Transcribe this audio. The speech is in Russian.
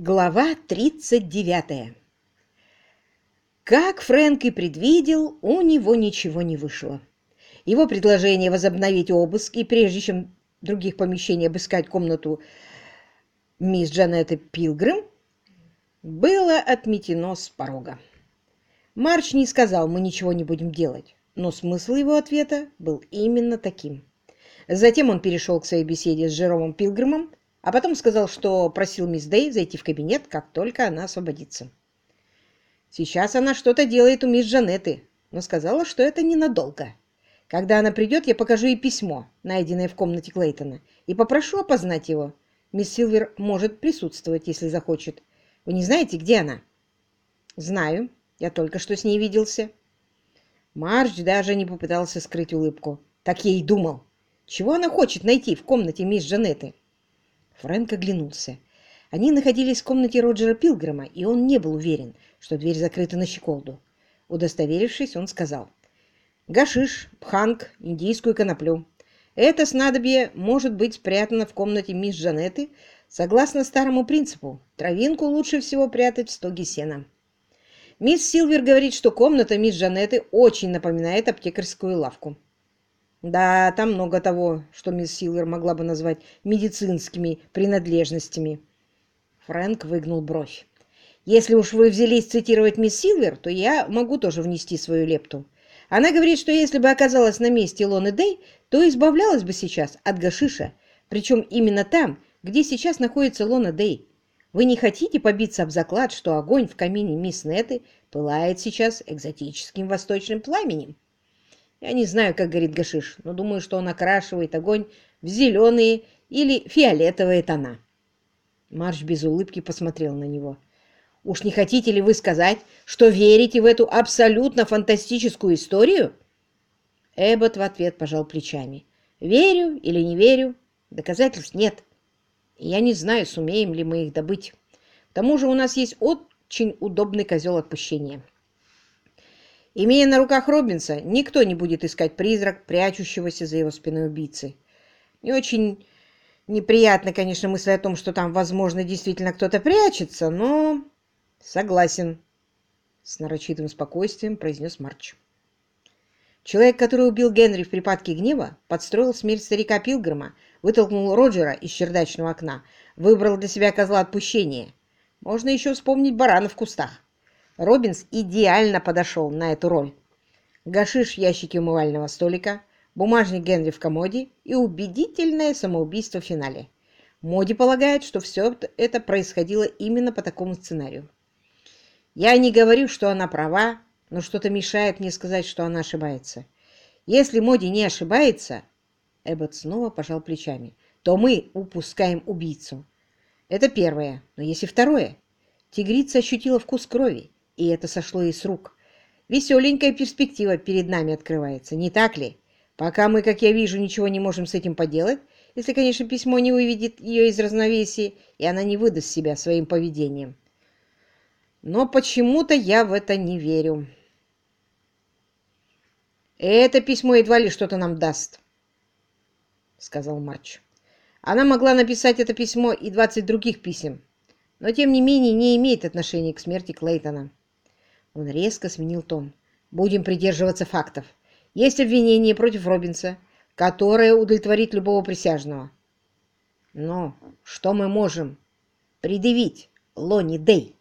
Глава 39 Как Фрэнк и предвидел, у него ничего не вышло. Его предложение возобновить обыск и прежде чем других помещениях обыскать комнату мисс Джанетты Пилгрим было отметено с порога. Марч не сказал, мы ничего не будем делать, но смысл его ответа был именно таким. Затем он перешел к своей беседе с Жеромом Пилгримом, а потом сказал, что просил мисс Дэй зайти в кабинет, как только она освободится. Сейчас она что-то делает у мисс Джанетты, но сказала, что это ненадолго. Когда она придет, я покажу ей письмо, найденное в комнате Клейтона, и попрошу опознать его. Мисс Силвер может присутствовать, если захочет. Вы не знаете, где она? Знаю. Я только что с ней виделся. Марч даже не попытался скрыть улыбку. Так я и думал. Чего она хочет найти в комнате мисс Джанетты? Фрэнк оглянулся. Они находились в комнате Роджера Пилгрима, и он не был уверен, что дверь закрыта на щеколду. Удостоверившись, он сказал. «Гашиш, пханг, индийскую коноплю. Это снадобье может быть спрятано в комнате мисс Джанетты согласно старому принципу. Травинку лучше всего прятать в стоге сена». Мисс Силвер говорит, что комната мисс Джанетты очень напоминает аптекарскую лавку. Да, там много того, что мисс Силвер могла бы назвать медицинскими принадлежностями. Фрэнк выгнул бровь. Если уж вы взялись цитировать мисс Силвер, то я могу тоже внести свою лепту. Она говорит, что если бы оказалась на месте Лоны Дэй, то избавлялась бы сейчас от гашиша, причем именно там, где сейчас находится Лона Дэй. Вы не хотите побиться об заклад, что огонь в камине мисс Неты пылает сейчас экзотическим восточным пламенем? Я не знаю, как горит гашиш, но думаю, что он окрашивает огонь в зеленые или фиолетовые тона. Марш без улыбки посмотрел на него. «Уж не хотите ли вы сказать, что верите в эту абсолютно фантастическую историю?» Эббот в ответ пожал плечами. «Верю или не верю, доказательств нет. Я не знаю, сумеем ли мы их добыть. К тому же у нас есть очень удобный козел отпущения». Имея на руках Робинса, никто не будет искать призрак, прячущегося за его спиной убийцы. Не очень неприятно, конечно, мысль о том, что там, возможно, действительно кто-то прячется, но... Согласен, с нарочитым спокойствием произнес Марч. Человек, который убил Генри в припадке гнева, подстроил смерть старика Пилгрима, вытолкнул Роджера из чердачного окна, выбрал для себя козла отпущения. Можно еще вспомнить барана в кустах. Робинс идеально подошел на эту роль. Гашиш в ящике умывального столика, бумажник Генри в комоде и убедительное самоубийство в финале. Моди полагает, что все это происходило именно по такому сценарию. Я не говорю, что она права, но что-то мешает мне сказать, что она ошибается. Если Моди не ошибается, Эббот снова пожал плечами, то мы упускаем убийцу. Это первое. Но если второе? Тигрица ощутила вкус крови и это сошло ей с рук. Веселенькая перспектива перед нами открывается, не так ли? Пока мы, как я вижу, ничего не можем с этим поделать, если, конечно, письмо не выведет ее из равновесия, и она не выдаст себя своим поведением. Но почему-то я в это не верю. «Это письмо едва ли что-то нам даст», — сказал Марч. Она могла написать это письмо и двадцать других писем, но, тем не менее, не имеет отношения к смерти Клейтона. Он резко сменил тон. «Будем придерживаться фактов. Есть обвинение против Робинса, которое удовлетворит любого присяжного. Но что мы можем предъявить Лони Дэй?»